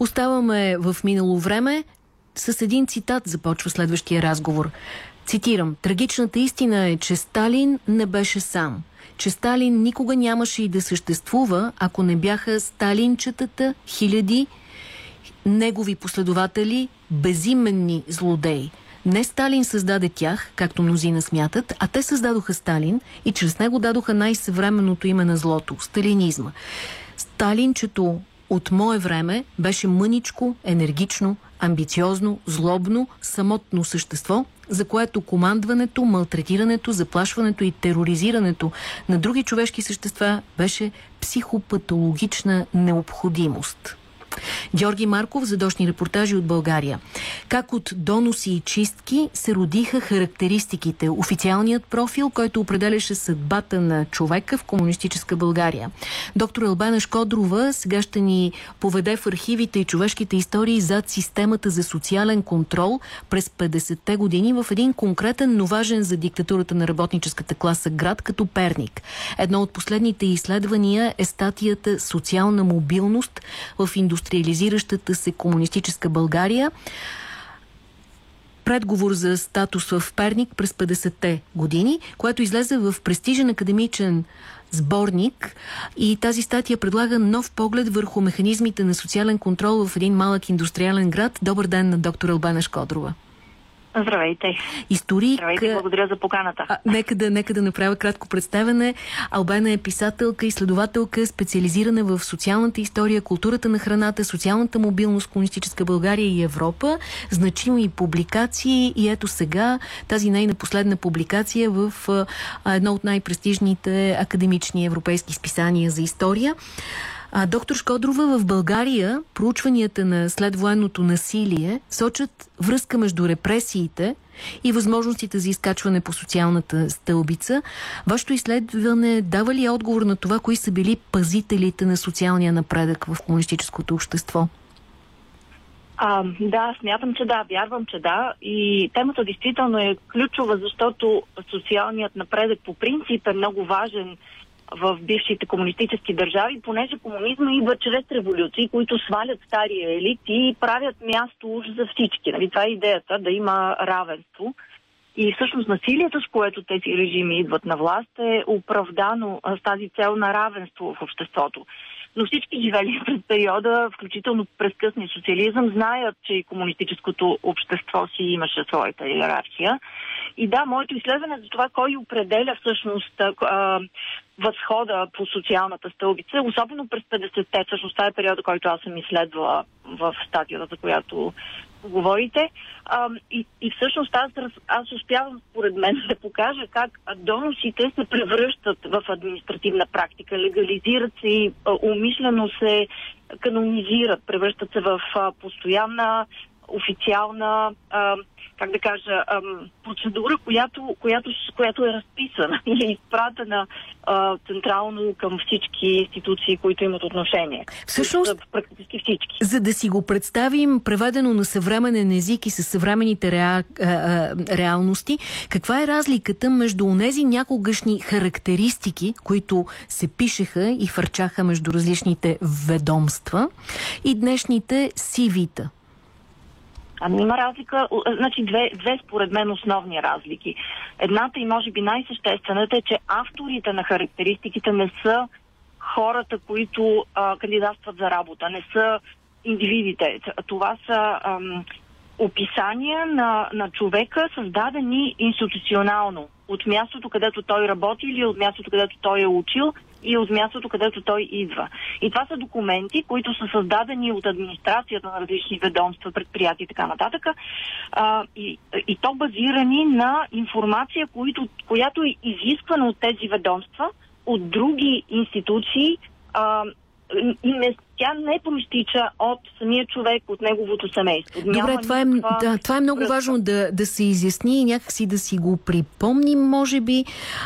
Оставаме в минало време. С един цитат започва следващия разговор. Цитирам. Трагичната истина е, че Сталин не беше сам. Че Сталин никога нямаше и да съществува, ако не бяха сталинчетата хиляди негови последователи, безименни злодеи. Не Сталин създаде тях, както мнозина смятат, а те създадоха Сталин и чрез него дадоха най-съвременното име на злото – сталинизма. Сталинчето от мое време беше мъничко, енергично, амбициозно, злобно, самотно същество, за което командването, малтретирането, заплашването и тероризирането на други човешки същества беше психопатологична необходимост. Георги Марков, задочни репортажи от България. Как от доноси и чистки се родиха характеристиките, официалният профил, който определяше съдбата на човека в комунистическа България. Доктор Албана Шкодрова сега ще ни поведе в архивите и човешките истории зад системата за социален контрол през 50-те години в един конкретен, но важен за диктатурата на работническата класа град като Перник. Едно от последните изследвания е статията «Социална мобилност в индустрията индустриализиращата се комунистическа България. Предговор за статус в Перник през 50-те години, което излезе в престижен академичен сборник и тази статия предлага нов поглед върху механизмите на социален контрол в един малък индустриален град. Добър ден на доктор Албана Шкодрова. Здравейте. Историк. Здравейте, благодаря за поканата. А, нека, да, нека да направя кратко представяне. Албена е писателка, изследователка, специализирана в социалната история, културата на храната, социалната мобилност, комунистическа България и Европа. Значими публикации и ето сега тази нейна последна публикация в а, едно от най-престижните академични европейски списания за история. А, доктор Шкодрова, в България проучванията на следвоенното насилие сочат връзка между репресиите и възможностите за изкачване по социалната стълбица. Вашето изследване дава ли отговор на това, кои са били пазителите на социалния напредък в комунистическото общество? А, да, смятам, че да, вярвам, че да. И темата действително е ключова, защото социалният напредък по принцип е много важен в бившите комунистически държави, понеже комунизма идва чрез революции, които свалят стария елит и правят място уж за всички. Нали? Това е идеята, да има равенство. И всъщност насилието, с което тези режими идват на власт, е оправдано с тази цел на равенство в обществото. Но всички живели през периода, включително през късния социализъм, знаят, че и комунистическото общество си имаше своята иерархия. И да, моето изследване за това кой определя всъщност възхода по социалната стълбица, особено през 50-те, всъщност това е периода, който аз съм изследвала в статията, за която говорите. А, и, и всъщност аз, аз успявам, според мен, да покажа как доносите се превръщат в административна практика, легализират се и умишлено се канонизират, превръщат се в а, постоянна официална а, как да кажа, ам, процедура, която, която, която е разписана и е изпратена а, централно към всички институции, които имат отношение. Всъщност, практически всички. За да си го представим преведено на съвременен език и със съвременните реа, а, а, реалности, каква е разликата между тези някогашни характеристики, които се пишеха и фърчаха между различните ведомства и днешните сивита? Ами има разлика, значи две, две според мен основни разлики. Едната и може би най-съществената е, че авторите на характеристиките не са хората, които а, кандидатстват за работа, не са индивидите. Това са ам, описания на, на човека, създадени институционално. От мястото, където той работи или от мястото, където той е учил и от мястото, където той идва. И това са документи, които са създадени от администрацията на различни ведомства, предприятия и така нататък. А, и, и то базирани на информация, които, която е изисквана от тези ведомства, от други институции, а, и не, тя не проистича от самия човек, от неговото семейство. Добре, Няма това, е, да, това е много връзка. важно да, да се изясни и някакси да си го припомним, може би,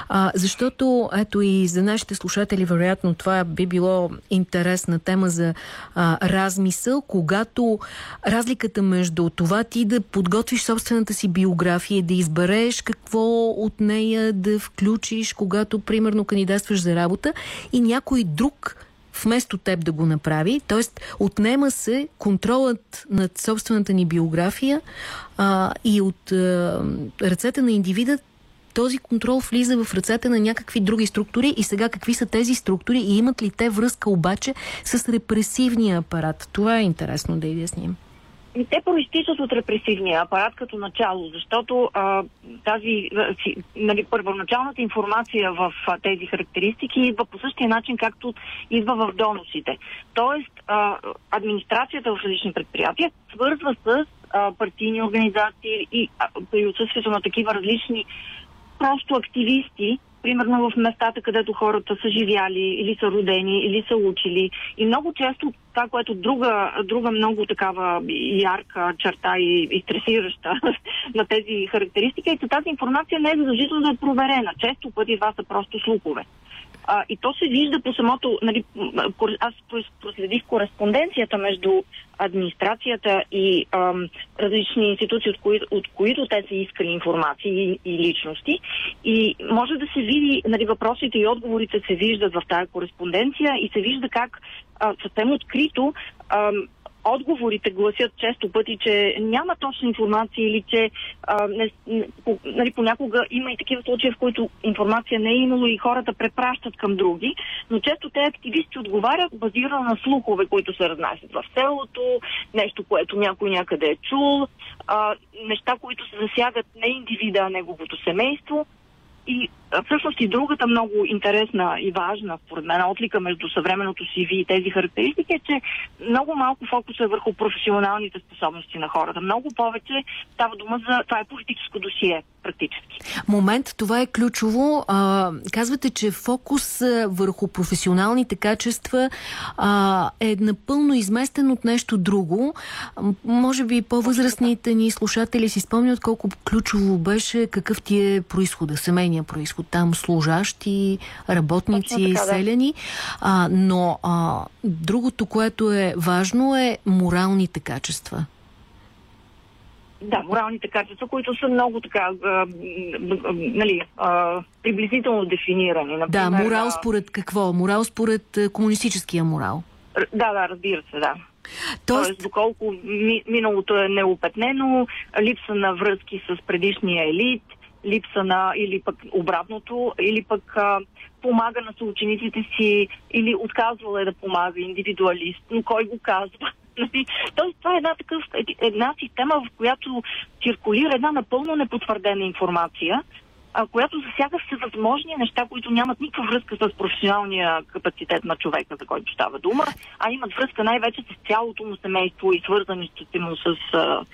а, защото ето и за нашите слушатели, вероятно, това би било интересна тема за а, размисъл, когато разликата между това ти да подготвиш собствената си биография, да избереш какво от нея да включиш, когато, примерно, кандидатстваш за работа и някой друг вместо теб да го направи. Тоест, отнема се контролът над собствената ни биография а, и от а, ръцете на индивида този контрол влиза в ръцете на някакви други структури и сега какви са тези структури и имат ли те връзка обаче с репресивния апарат? Това е интересно да изясним. Те проистичат от репресивния апарат като начало, защото а, тази, нали, първоначалната информация в а, тези характеристики идва по същия начин, както идва в доносите. Тоест, а, администрацията в различни предприятия свързва с а, партийни организации и а, при отсъствието на такива различни просто активисти, примерно в местата, където хората са живяли или са родени, или са учили. И много често това, което друга, друга много такава ярка черта и, и стресираща на тези характеристики е, че тази информация не е задължително да е проверена. Често пъти това са просто слухове. А, и то се вижда по самото, нали, аз проследих кореспонденцията между администрацията и ам, различни институции, от, кои, от които те са искали информации и, и личности. И може да се види, нали, въпросите и отговорите се виждат в тази кореспонденция и се вижда как а, съвсем открито ам, отговорите гласят често пъти, че няма точна информация или че а, не, по, нали, понякога има и такива случаи, в които информация не е имало и хората препращат към други, но често те активисти отговарят базирано на слухове, които се разнасят в селото, нещо, което някой някъде е чул, а, неща, които се засягат не индивида, а неговото семейство. И всъщност и другата много интересна и важна, според мен, отлика между съвременното CV и тези характеристики е, че много малко фокус е върху професионалните способности на хората. Много повече става дума за... Това е политическо досие, практически. Момент, това е ключово. А, казвате, че фокус върху професионалните качества а, е напълно изместен от нещо друго. Може би по-възрастните ни слушатели си спомнят колко ключово беше какъв ти е происхода, семейния происход от там служащи, работници, така, селени. А, но а, другото, което е важно е моралните качества. Да, моралните качества, които са много така, а, нали, а, приблизително дефинирани. Например, да, морал според какво? Морал според комунистическия морал? Да, да, разбира се, да. Тоест... Тоест, доколко ми, миналото е неопетнено, липса на връзки с предишния елит, липса на или пък обратното, или пък а, помага на съучениците си, или отказвала е да помага индивидуалист, но кой го казва? Нали? Тоест, това е една, такъв, една система, в която циркулира една напълно непотвърдена информация, а, която засяга всевъзможни неща, които нямат никаква връзка с професионалния капацитет на човека, за който става дума, а имат връзка най-вече с цялото му семейство и свързаностите му с а,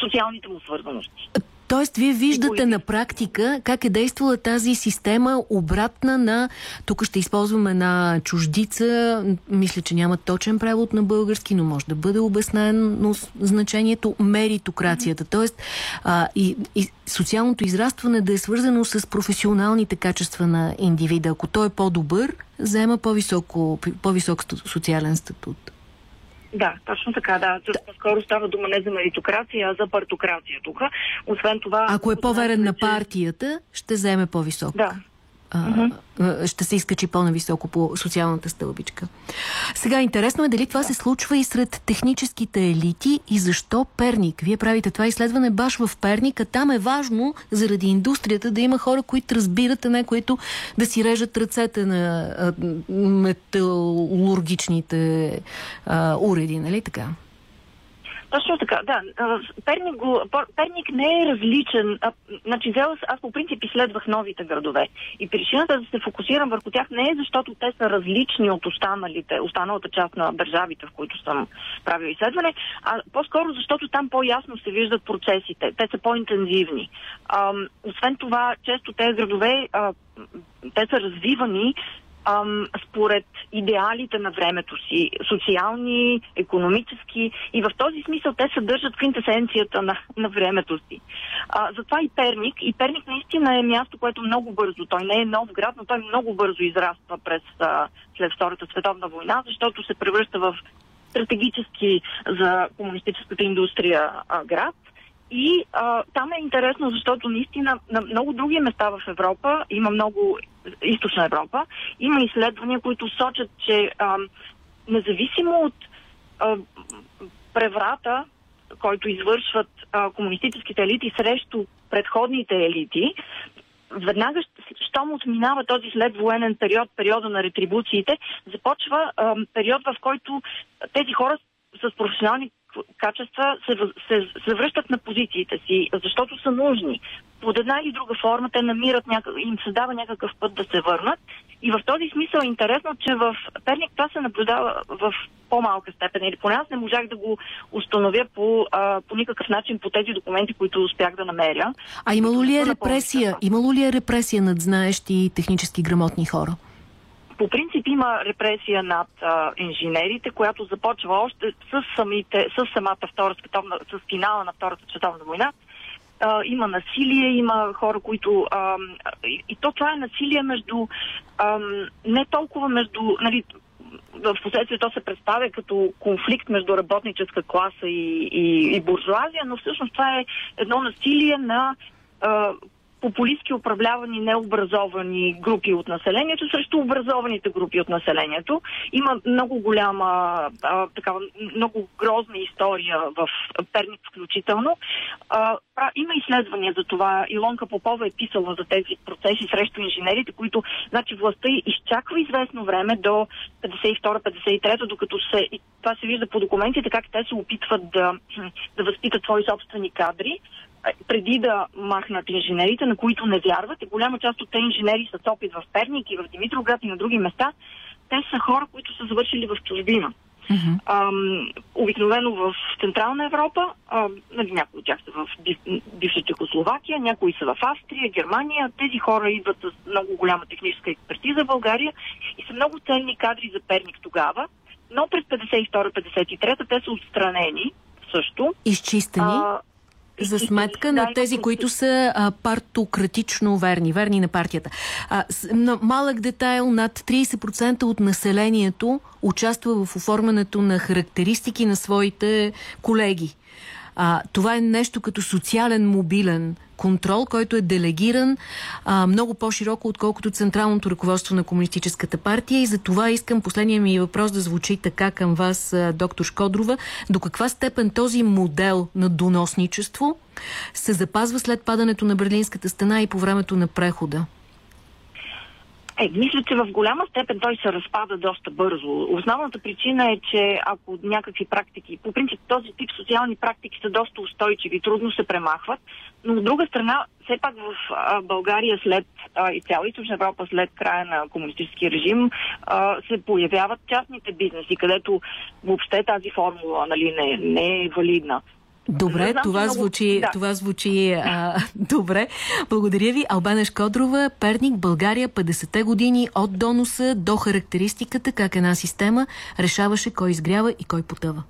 социалните му свързаности. Тоест, вие виждате на практика как е действала тази система обратна на... Тук ще използваме на чуждица. Мисля, че няма точен превод на български, но може да бъде обяснено значението меритокрацията. Тоест, а, и, и социалното израстване да е свързано с професионалните качества на индивида. Ако той е по-добър, заема по-висок социален статут. Да, точно така, да. По-скоро става дума не за меритокрация, а за партокрация тук. Освен това... Ако е по-верен на партията, ще вземе по-висок. Да, а, ще се изкачи по-нависоко по социалната стълбичка. Сега, интересно е дали това се случва и сред техническите елити и защо Перник? Вие правите това изследване баш в Перник, а там е важно заради индустрията да има хора, които разбират, а не които да си режат ръцете на металургичните а, уреди, нали така? Точно така, да. Перник, го, Перник не е различен. А, значи, аз по принцип изследвах новите градове. И причината да се фокусирам върху тях не е защото те са различни от останалите, останалата част на държавите, в които съм правил изследване, а по-скоро защото там по-ясно се виждат процесите. Те са по-интензивни. А, освен това, често тези градове а, те са развивани ам, според идеалите на времето си, социални, економически и в този смисъл те съдържат квинтесенцията на, на времето си. А, затова и Перник. И Перник наистина е място, което много бързо, той не е нов град, но той много бързо израства през а, след Втората световна война, защото се превръща в стратегически за комунистическата индустрия а, град. И а, там е интересно, защото наистина на много други места в Европа има много източна Европа. Има изследвания, които сочат, че а, независимо от а, преврата, който извършват а, комунистическите елити срещу предходните елити, веднага, щом отминава този след военен период, периода на ретрибуциите, започва а, период, в който тези хора с професионални качества се, се, се връщат на позициите си, защото са нужни. Под една или друга форма те намират някак, им се дава някакъв път да се върнат. И в този смисъл е интересно, че в Перник това се наблюдава в по-малка степен. Или поне аз не можах да го установя по, а, по никакъв начин по тези документи, които успях да намеря. А имало ли е репресия? Имало ли е репресия над знаещи технически грамотни хора? По принцип има репресия над а, инженерите, която започва още с, самите, с самата Втора световна, с финала на Втората световна война. А, има насилие, има хора, които... А, и, и то това е насилие между... А, не толкова между... Нали, в последствие то се представя като конфликт между работническа класа и, и, и буржуазия, но всъщност това е едно насилие на популистски управлявани необразовани групи от населението срещу образованите групи от населението. Има много голяма, а, такава, много грозна история в Перник включително. А, има изследвания за това. Илонка Попова е писала за тези процеси срещу инженерите, които, значи, властта изчаква известно време до 52-53, докато се, това се вижда по документите, как те се опитват да, да възпитат свои собствени кадри преди да махнат инженерите, на които не вярват, и голяма част от тези инженери с опит в Перник и в Димитровград и на други места, те са хора, които са завършили в чужбина. Uh-huh. Ам, обикновено в Централна Европа, ам, нали, някои от тях са в бив, бивша Чехословакия, някои са в Австрия, Германия. Тези хора идват с много голяма техническа експертиза в България и са много ценни кадри за Перник тогава, но през 52-53 те са отстранени също. Изчистени? А, за сметка на тези, които са а, партократично верни, верни на партията. А, с, на малък детайл, над 30% от населението участва в оформянето на характеристики на своите колеги. А, това е нещо като социален мобилен контрол, който е делегиран а, много по-широко, отколкото централното ръководство на Комунистическата партия. И за това искам последния ми въпрос да звучи така към вас, а, доктор Шкодрова. До каква степен този модел на доносничество се запазва след падането на Берлинската стена и по времето на прехода? Е, мисля, че в голяма степен той се разпада доста бързо. Основната причина е, че ако някакви практики, по принцип този тип социални практики са доста устойчиви, трудно се премахват, но от друга страна, все пак в България след и цяла Източна Европа след края на комунистическия режим се появяват частните бизнеси, където въобще тази формула нали, не, не е валидна. Добре, знам, това, много... звучи, да. това звучи а, добре. Благодаря ви. Албана Шкодрова, Перник, България, 50-те години от доноса до характеристиката, как една система решаваше кой изгрява и кой потъва.